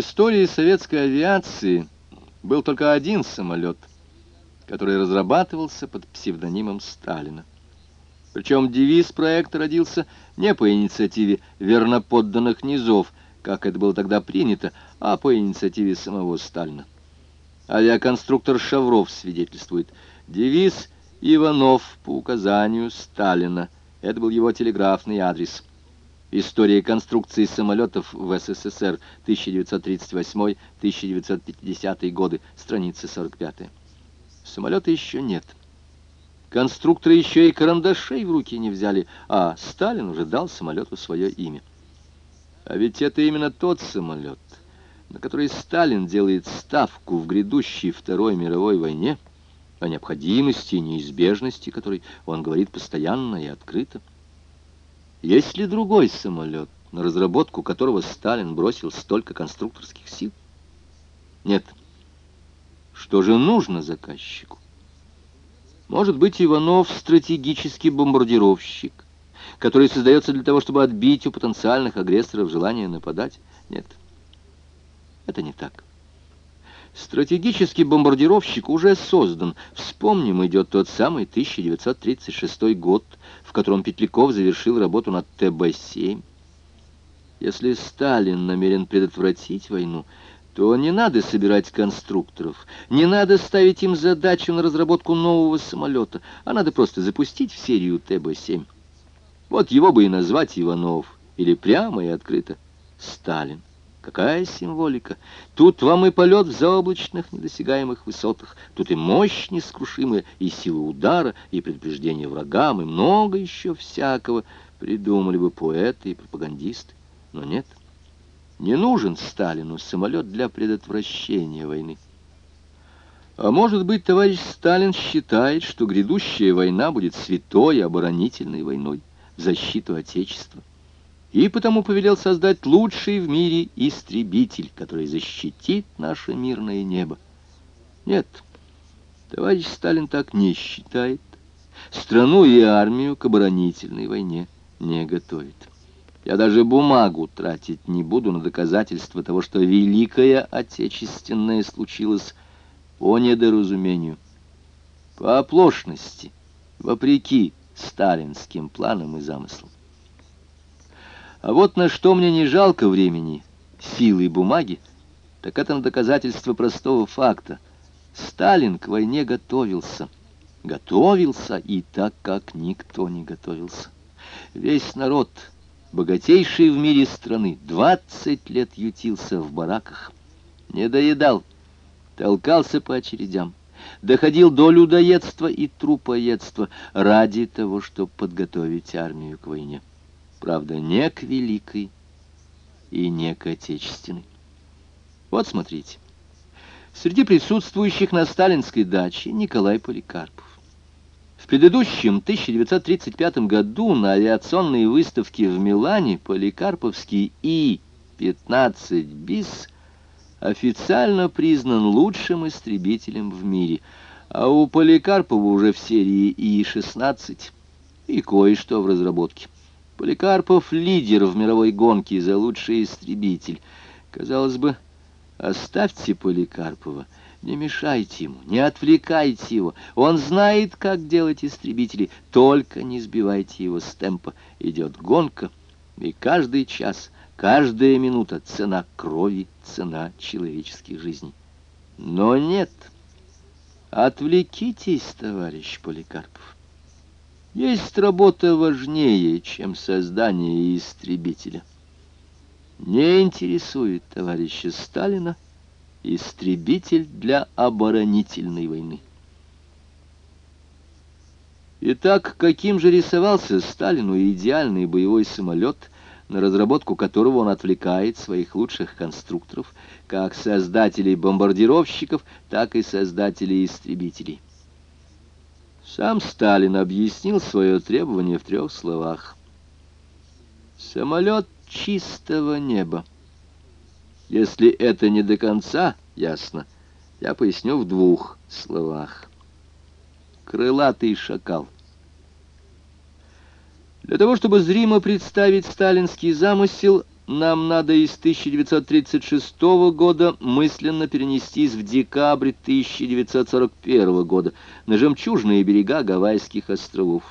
истории советской авиации был только один самолет, который разрабатывался под псевдонимом Сталина. Причем девиз проекта родился не по инициативе верноподданных низов, как это было тогда принято, а по инициативе самого Сталина. Авиаконструктор Шавров свидетельствует. Девиз «Иванов по указанию Сталина». Это был его телеграфный адрес. История конструкции самолетов в СССР 1938-1950 годы, страница 45. Самолета еще нет. Конструкторы еще и карандашей в руки не взяли, а Сталин уже дал самолету свое имя. А ведь это именно тот самолет, на который Сталин делает ставку в грядущей Второй мировой войне, о необходимости и неизбежности которой он говорит постоянно и открыто. Есть ли другой самолет, на разработку которого Сталин бросил столько конструкторских сил? Нет. Что же нужно заказчику? Может быть, Иванов стратегический бомбардировщик, который создается для того, чтобы отбить у потенциальных агрессоров желание нападать? Нет. Это не так. Стратегический бомбардировщик уже создан. Вспомним, идет тот самый 1936 год, в котором Петляков завершил работу над ТБ-7. Если Сталин намерен предотвратить войну, то не надо собирать конструкторов, не надо ставить им задачу на разработку нового самолета, а надо просто запустить в серию ТБ-7. Вот его бы и назвать Иванов, или прямо и открыто Сталин. Какая символика! Тут вам и полет в заоблачных недосягаемых высотах, тут и мощь нескрушимая, и сила удара, и предупреждение врагам, и много еще всякого придумали бы поэты и пропагандисты. Но нет, не нужен Сталину самолет для предотвращения войны. А может быть, товарищ Сталин считает, что грядущая война будет святой оборонительной войной в защиту Отечества и потому повелел создать лучший в мире истребитель, который защитит наше мирное небо. Нет, товарищ Сталин так не считает. Страну и армию к оборонительной войне не готовит. Я даже бумагу тратить не буду на доказательство того, что Великая Отечественная случилась по недоразумению, по оплошности, вопреки сталинским планам и замыслам. А вот на что мне не жалко времени, силы и бумаги, так это на доказательство простого факта. Сталин к войне готовился. Готовился и так, как никто не готовился. Весь народ, богатейший в мире страны, двадцать лет ютился в бараках. Не доедал, толкался по очередям, доходил до людоедства и трупоедства ради того, чтобы подготовить армию к войне правда, не к великой и не к отечественной. Вот смотрите. Среди присутствующих на сталинской даче Николай Поликарпов. В предыдущем 1935 году на авиационной выставке в Милане Поликарповский И-15 БИС официально признан лучшим истребителем в мире, а у Поликарпова уже в серии И-16 и кое-что в разработке. Поликарпов — лидер в мировой гонке за лучший истребитель. Казалось бы, оставьте Поликарпова, не мешайте ему, не отвлекайте его. Он знает, как делать истребители, только не сбивайте его с темпа. Идет гонка, и каждый час, каждая минута — цена крови, цена человеческих жизней. Но нет, отвлекитесь, товарищ Поликарпов. Есть работа важнее, чем создание истребителя. Не интересует товарища Сталина истребитель для оборонительной войны. Итак, каким же рисовался Сталину идеальный боевой самолет, на разработку которого он отвлекает своих лучших конструкторов, как создателей бомбардировщиков, так и создателей истребителей? Сам Сталин объяснил свое требование в трех словах. Самолет чистого неба. Если это не до конца ясно, я поясню в двух словах. Крылатый шакал. Для того, чтобы зримо представить сталинский замысел, нам надо из 1936 года мысленно перенестись в декабрь 1941 года на жемчужные берега Гавайских островов.